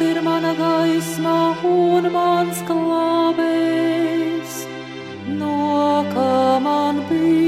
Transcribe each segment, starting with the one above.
ir mana gaisma un mans klābējs, no kā man bija.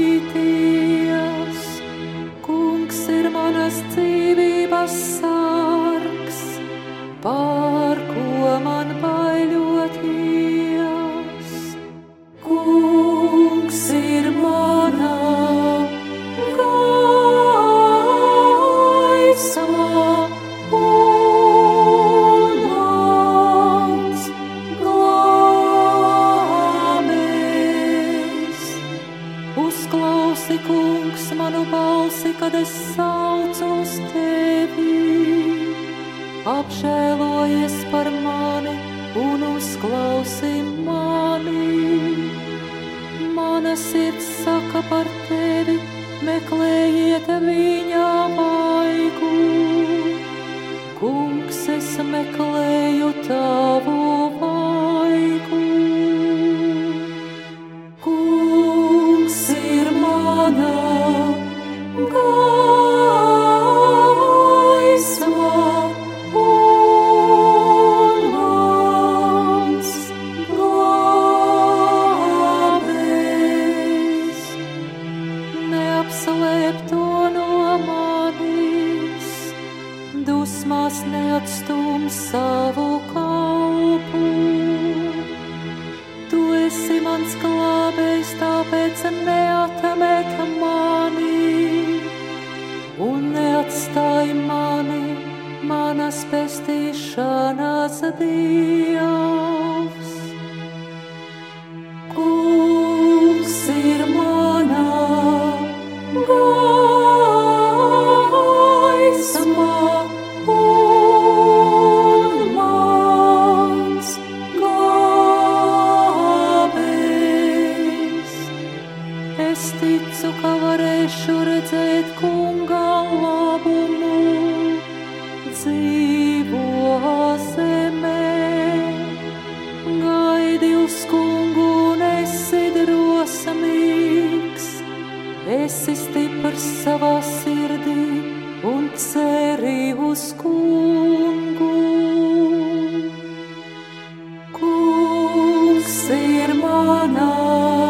Kad es saucu uz tevi. Apžēlojies par mani un uzklausi mani. Mana sirds saka par tevi, meklējiet viņa vaigu. Kungs, es meklēju tavu dusmās neatstum savu kalpu. Tu esi mans glābējs, tāpēc neatmet mani un neatstāj mani manas pestīšanas dievs. es ticu, ka varēšu redzēt kungā labumu, dzīvo zemē, gaidi uz kungu un esi drosmīgs, esi stiprs savā sirdī un ceri uz kungu. Kungs ir manā.